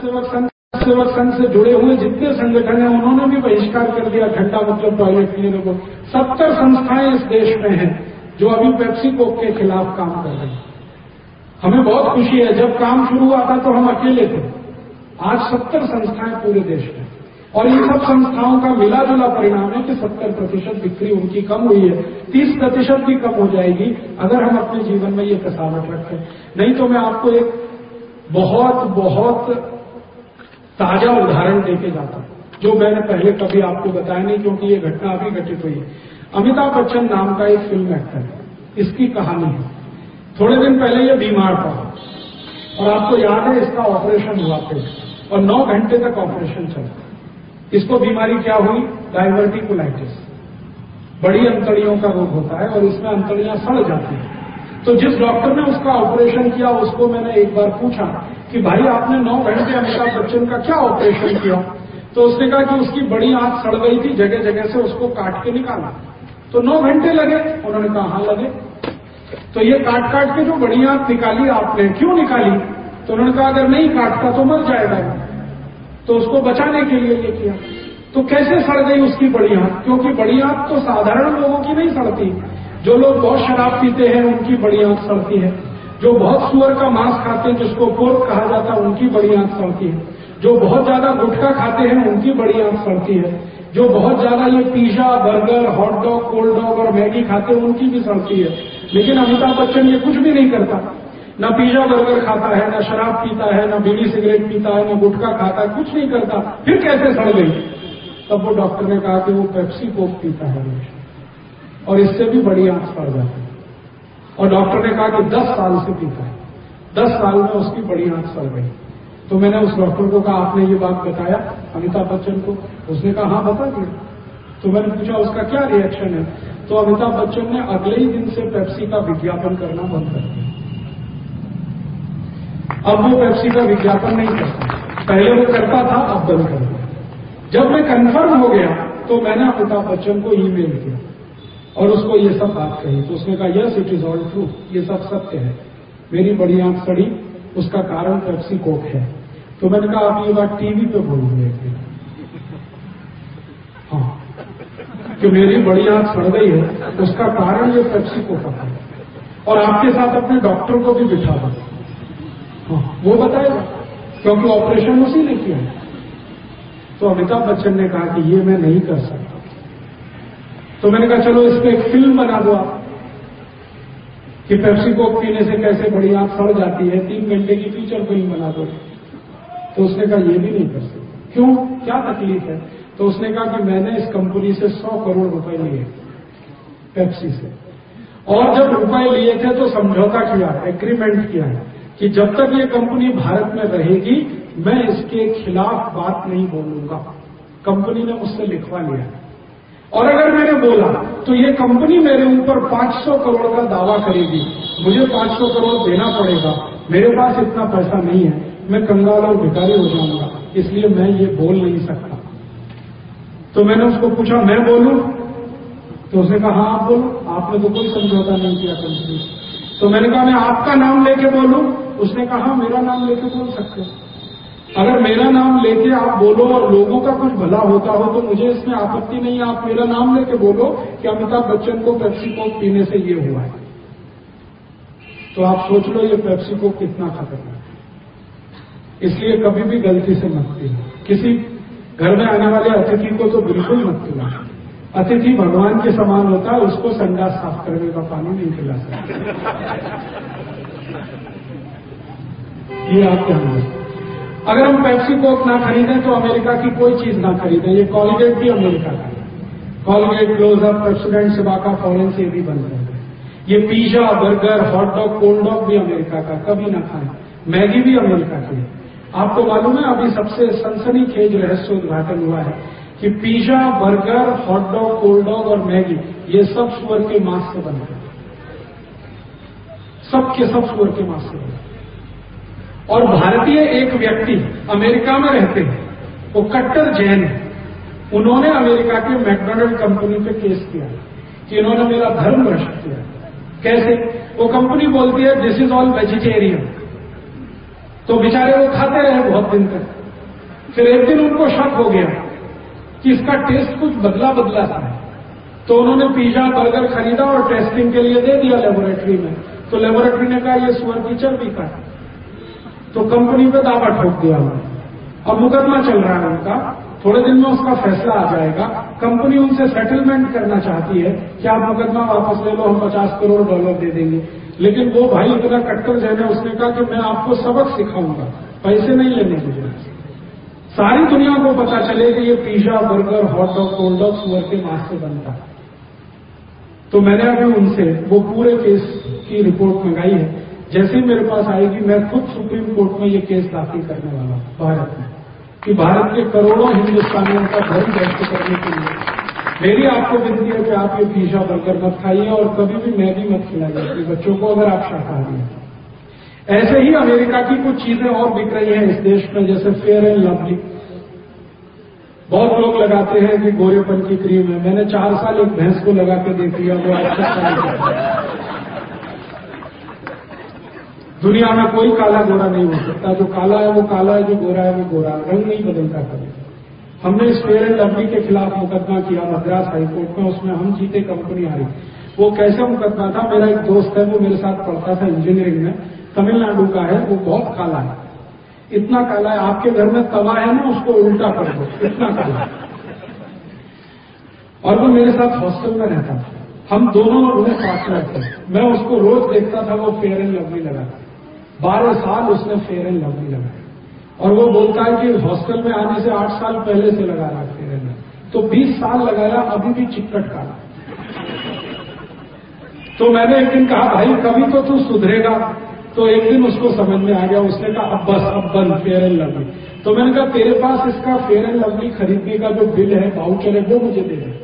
सेवक संघ सेवक संघ से जुड़े हुए जितने संगठन हैं, उन्होंने भी बहिष्कार कर दिया घंटा मतलब टॉयलेट क्लीनर को। सत्तर संस्थाएँ इस देश में हैं जो अभी पेप्सी कोक के खिलाफ काम कर रही हैं। हमें बहुत खुशी है, जब काम शुरू हुआ था तो हम अकेले थे। आज सत्तर संस्थाएँ पूरे देश में और इन सब संस्थाओं का मिला जुला परिणाम है कि सत्तर प्रतिशत बिक्री उनकी कम हुई है। तीस प्रतिशत भी कम हो जाएगी अगर हम अपने जीवन में ये कसावट रखें। नहीं तो मैं आपको एक बहुत बहुत ताज़ा उदाहरण देके जाता हूँ, जो मैंने पहले कभी आपको बताया नहीं, क्योंकि ये घटना अभी घटित हुई है। अमिताभ बच्चन नाम का एक फ़िल्म एक्टर है, इसकी कहानी है। थोड़े दिन पहले ये बीमार था और आपको याद है, इसका ऑपरेशन हुआ थे और नौ घंटे तक ऑपरेशन चला। इसको बीमारी क्या हुई? डायवर्टिकुलाइटिस बड़ी अंतड़ियों का रोग होता है और इसमें अंतड़ियाँ सड़ जाती हैं। तो जिस डॉक्टर ने उसका ऑपरेशन किया, उसको मैंने एक बार पूछा कि भाई आपने नौ घंटे अमिताभ बच्चन का क्या ऑपरेशन किया? तो उसने कहा कि उसकी बड़ी आँख सड़ गई थी जगह जगह से उसको काट के निकाला। तो नौ घंटे लगे, उन्होंने कहा हाँ लगे। तो ये काट काट के जो बड़ी आँख निकाली आपने, क्यों निकाली? तो उन्होंने कहा, अगर नहीं काटता तो मर जाएगा। तो उसको बचाने के लिए ये किया। तो कैसे सड़ गई उसकी बड़ी आँख? क्योंकि बड़ी आँख तो साधारण लोगों की नहीं सड़ती। जो लोग बहुत शराब पीते हैं, उनकी बड़ी आँख सड़ती है। जो बहुत सुअर का मांस खाते हैं, जिसको पोर्क कहा जाता है, उनकी बड़ी आँख सड़ती है। जो बहुत ज़्यादा गुटखा खाते हैं, उनकी बड़ी आँख सड़ती है। जो बहुत ज़्यादा ये pizza, burger hot dog cold dog और मैगी खाते हैं, उनकी भी सड़ती है। लेकिन अमिताभ बच्चन ये कुछ भी नहीं करता। न पिज्जा, बर्गर खाता है, न शराब पीता है, न बीड़ी सिगरेट पीता है, न गुटखा खाता है, कुछ नहीं करता। फिर कैसे सड़ गई? तब वो डॉक्टर ने कहा कि वो पेप्सी कोक पीता है और इससे भी बड़ी आँख सड़ जाती है। और डॉक्टर ने कहा कि 10 साल से पीता है। 10 साल में उसकी बड़ी आँख सड़ गई। तो मैंने उस डॉक्टर को कहा, आपने ये बात बताया अमिताभ बच्चन को। उसने कहा हाँ बता दिया। तो मैंने पूछा, उसका क्या रिएक्शन है? तो अमिताभ बच्चन ने अगले ही दिन से पेप्सी का विज्ञापन करना बंद कर दिया। अब वो पेप्सी का विज्ञापन नहीं करता। पहले वो करता था, अब बंद कर दिया। जब मैं कंफर्म हो गया तो मैंने अमिताभ बच्चन को ईमेल किया। और उसको ये सब बात कही। तो उसने कहा yes it is all true ये सब सत्य है। मेरी बड़ी आँख सड़ी। उसका कारण पेप्सी कोक है। तो मैंने कहा, आप ये बात टीवी पे बोलूँगे एक दिन हाँ। कि मेरी बड़ी आँख सड़ गई है, उसका कारण ये पेप्सी कोक है। और आपके साथ अपने डॉक्टर को भी बिठा दो। हाँ वो बताएगा, क्योंकि ऑपरेशन उसी ने किया है। तो अमिताभ बच्चन ने कहा कि ये मैं नहीं कर सकता। तो मैंने कहा, चलो इस पर एक फ़िल्म बना दो आप, कि पेप्सी कोक पीने से कैसे बड़ी आँख सड़ जाती है, तीन घंटे की फीचर फ़िल्म बना दो। तो उसने कहा, ये भी नहीं कर सकते। क्यों? क्या तकलीफ़ है? तो उसने कहा कि मैंने इस कंपनी से सौ करोड़ रुपए लिए पेप्सी से। और जब रुपए लिए थे तो समझौता किया एग्रीमेंट किया है कि जब तक ये कंपनी भारत में रहेगी, मैं इसके खिलाफ बात नहीं बोलूँगा। कंपनी ने मुझसे लिखवा लिया। और अगर मैंने बोला तो ये कंपनी मेरे ऊपर 500 करोड़ का दावा करेगी। मुझे 500 करोड़ देना पड़ेगा। मेरे पास इतना पैसा नहीं है। मैं कंगाल और भिकारी हो जाऊँगा। इसलिए मैं ये बोल नहीं सकता। तो मैंने उसको पूछा मैं बोलूँ? तो उसने कहा हाँ आप बोलो। आपने तो कोई समझौता नहीं किया कंपनी तो मैंने कहा मैं आपका नाम लेके बोलूँ? उसने कहा हाँ, मेरा नाम लेके बोल सकते अगर मेरा नाम लेके आप बोलो और लोगों का कुछ भला होता हो तो मुझे इसमें आपत्ति नहीं आप मेरा नाम लेके बोलो कि अमिताभ बच्चन को पेप्सी कोक पीने से ये हुआ है। तो आप सोच लो ये पेप्सी कोक कितना खतरनाक है। इसलिए कभी भी गलती से मत पीना किसी घर में आने वाले अतिथि को तो बिल्कुल मत पीना अतिथि भगवान के समान होता है, उसको संडास साफ़ करने का पानी नहीं पिला सकता। ये आप ध्यान रखें अगर हम पेप्सी कोक ना खरीदें तो अमेरिका की कोई चीज़ ना खरीदें। ये कॉलगेट भी अमेरिका का है। Colgate Closeup Pepsodent Cibaca Forhans से भी बंद हैं। ये pizza burger hot dog cold dog भी अमेरिका का, कभी ना खाएँ। मैगी भी अमेरिका की है। आपको मालूम है, अभी सबसे सनसनी खेज रहस्य उद्घाटन हुआ है कि pizza burger hot dog cold dog और मैगी, ये सब सुअर के मांस से बने सब के सब सुअर के मांस से बने और भारतीय एक व्यक्ति अमेरिका में रहते हैं, वो कट्टर जैन है। उन्होंने अमेरिका के मैकडोनल्ड कंपनी पे केस किया, कि इन्होंने मेरा धर्म भ्रष्ट किया। कैसे? वो कंपनी बोलती है दिस इज़ ऑल वेजिटेरियन तो बेचारे वो खाते रहे बहुत दिन तक। फिर एक दिन उनको शक हो गया कि इसका टेस्ट कुछ बदला बदला है। तो उन्होंने पिज्जा बर्गर खरीदा और टेस्टिंग के लिए दे दिया लेबोरेटरी में। तो लेबोरेटरी ने कहा यह सुअर की चर्बी का तो कंपनी पे दावा ठोक दिया उन्होंने अब मुकदमा चल रहा है उनका। थोड़े दिन में उसका फैसला आ जाएगा। कंपनी उनसे सेटलमेंट करना चाहती है कि आप मुकदमा वापस ले लो, हम पचास करोड़ डॉलर दे देंगे। लेकिन वो भाई इतना कट्टर जैन है, उसने कहा कि मैं आपको सबक सिखाऊँगा, पैसे नहीं लेने मुझे सारी दुनिया को पता चले कि ये pizza, burger hot dog cold dog सुअर के मांस से बनता है। तो मैंने अभी उनसे वो पूरे केस की रिपोर्ट मंगाई है। जैसे ही मेरे पास आएगी, मैं खुद सुप्रीम कोर्ट में ये केस दाखिल करने वाला हूँ, भारत में। कि भारत के करोड़ों हिंदुस्तानियों का धर्म व्यक्त करने के लिए। मेरी आपको विनती है कि आप ये पिज्जा बर्गर मत खाइए और कभी भी मैं भी मत खिलाइए, अपने बच्चों को अगर आप शाकाहारी हैं। ऐसे ही अमेरिका की कुछ चीज़ें और बिक रही हैं इस देश में, जैसे फेयर एंड लवली। बहुत लोग लगाते हैं कि गोरेपन की क्रीम है। मैंने चार साल एक भैंस को लगा के देख लिया, वो अच्छा दुनिया में कोई काला गोरा नहीं हो सकता। जो काला है, वो काला है, जो गोरा है, वो गोरा रंग नहीं बदलता कभी। हमने इस फेयर एंड लवली के खिलाफ मुकदमा किया, मद्रास हाईकोर्ट में, उसमें हम जीते, कंपनी हारी। वो कैसे मुकदमा था? मेरा एक दोस्त है, वो मेरे साथ पढ़ता था इंजीनियरिंग में। तमिलनाडु का है, वो बहुत काला है। इतना काला है, आपके घर में तवा है ना, उसको उल्टा कर दो। इतना काला है। और वो मेरे साथ हॉस्टल में रहता था। हम दोनों रूम पार्टनर थे। मैं उसको रोज देखता था, वो फेयर एंड लवली लगाता बारह साल उसने फेयर एंड लवली लगाया और वो बोलता है कि हॉस्टल में आने से आठ साल पहले से लगा रहा फेयर एंड तो बीस साल लगाया, अभी भी चिक्कट काला तो मैंने एक दिन कहा, भाई, कभी तो तू सुधरेगा। तो एक दिन उसको समझ में आ गया, उसने कहा, अब बस, अब बंद, फेयर एंड लवली। तो मैंने कहा, तेरे पास इसका फेयर एंड लवली खरीदने का जो बिल है बाउचर है, वो मुझे दे दे।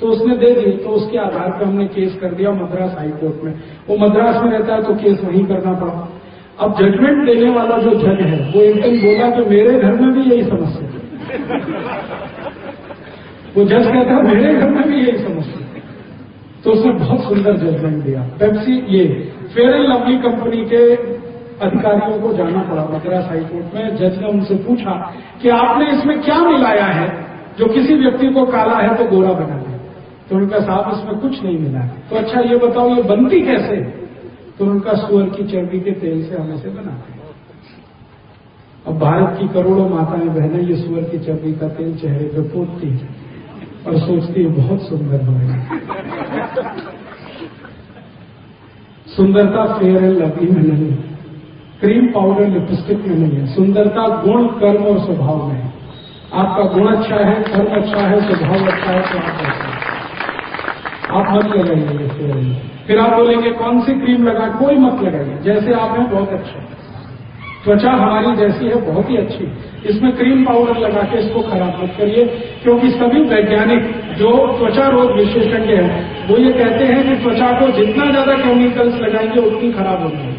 तो उसने दे दी तो उसके आधार पर हमने केस कर दिया मद्रास हाईकोर्ट में। वो मद्रास में रहता है तो केस वहीं करना पड़ा। अब जजमेंट देने वाला जो जज है, वो एक दिन बोला कि मेरे घर में भी यही समस्या है। वो जज कहता है, मेरे घर में भी यही समस्या है। तो उसने बहुत सुंदर जजमेंट दिया। पेप्सी ये फेयर एंड लवली कंपनी के अधिकारियों को जाना पड़ा मद्रास हाईकोर्ट में। जज ने उनसे पूछा कि आपने इसमें क्या मिलाया है? जो किसी व्यक्ति को काला है तो गोरा बना दिया तो उनका साहब, इसमें कुछ नहीं मिला है। तो अच्छा ये बताओ, ये बनती कैसे? तो उनका सुअर की चर्बी के तेल से हम इसे बनाते हैं। अब भारत की करोड़ों माताएँ बहनें ये सुअर की चर्बी का तेल चेहरे पे पोतती है और सोचती है, बहुत सुंदर बनेगा सुंदरता फेयर एंड लवली में नहीं क्रीम पाउडर लिपस्टिक में नहीं है। सुंदरता गुण, कर्म और स्वभाव में है। आपका गुण अच्छा है, कर्म अच्छा है, स्वभाव अच्छा है तो आप आप मत लगाइए फेयर एंड फिर आप बोलेंगे, कौन सी क्रीम लगा? कोई मत लगाइए। जैसे आप हैं, बहुत अच्छे त्वचा हमारी जैसी है, बहुत ही अच्छी इसमें क्रीम पाउडर लगा के इसको खराब मत करिए, क्योंकि सभी वैज्ञानिक जो त्वचा रोग विशेषज्ञ हैं, वो ये कहते हैं कि त्वचा को जितना ज़्यादा केमिकल्स लगाएँगे, उतनी खराब होगी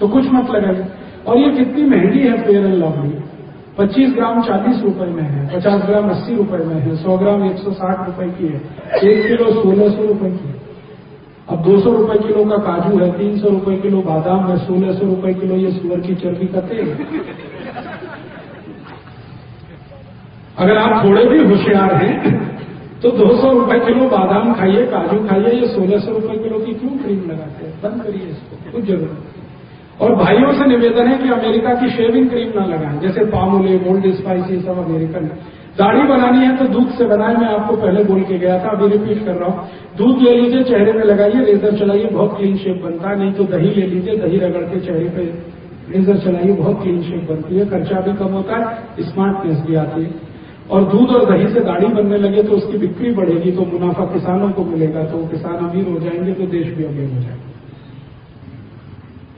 तो कुछ मत लगाइए। और ये कितनी महँगी है फेयर एंड लवली 25 ग्राम 40 रुपए में है 50 ग्राम 80 रुपए में है, सौ ग्राम 160 रुपए की है, एक किलो सोलह सौ रुपए की अब 200 रुपए किलो का काजू है 300 रुपए किलो बादाम है, सोलह सौ रुपए किलो ये सुअर की चर्बी का तेल अगर आप थोड़े भी होशियार हैं तो 200 रुपए किलो बादाम खाइए, काजू खाइए, ये सोलह सौ रुपए किलो की क्यों क्रीम लगाते हैं? बंद करिए इसको, कुछ ज़रूरत और भाइयों से निवेदन है कि अमेरिका की शेविंग क्रीम ना लगाएँ, जैसे पामोले गोल्ड स्पाइस सब अमेरिकन। दाढ़ी बनानी है तो दूध से बनाए, मैं आपको पहले बोल के गया था, अभी रिपीट कर रहा हूँ। दूध ले लीजिए, चेहरे में लगाइए लेजर चलाइए, बहुत क्लीन शेप बनता है, नहीं तो दही ले लीजिए, दही रगड़ के चेहरे पे लेजर चलाइए, बहुत क्लीन शेप बनती है, खर्चा भी कम होता है स्मार्टनेस भी आती है। और दूध और दही से दाढ़ी बनने लगे तो उसकी बिक्री बढ़ेगी तो मुनाफा किसानों को मिलेगा तो किसान अमीर हो जाएँगे तो देश भी अमीर हो जाएगा।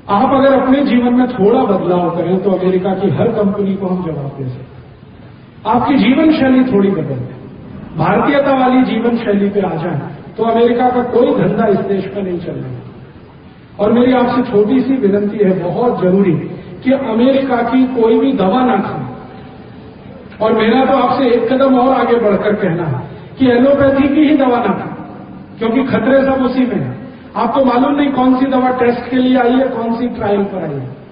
आप अगर अपने जीवन में थोड़ा बदलाव करें तो अमेरिका की हर कंपनी को हम जवाब दे सकते आपकी जीवन शैली थोड़ी बदल जाए भारतीयता वाली जीवन शैली पे आ जाए तो अमेरिका का कोई धंधा इस देश में नहीं चल रहा। और मेरी आपसे छोटी सी विनंती है, बहुत ज़रूरी कि अमेरिका की कोई भी दवा ना खाए। और मेरा तो आपसे एक कदम और आगे बढ़कर कहना है कि एलोपैथी की ही दवा ना खाए, क्योंकि खतरे सब उसी में है। आपको मालूम नहीं कौन सी दवा टेस्ट के लिए आई है, कौन सी ट्रायल पर आई है।